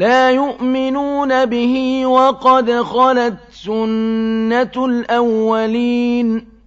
لَا يُؤْمِنُونَ بِهِ ۖ وَقَدْ خَلَتْ سُنَّةُ الْأَوَّلِينَ.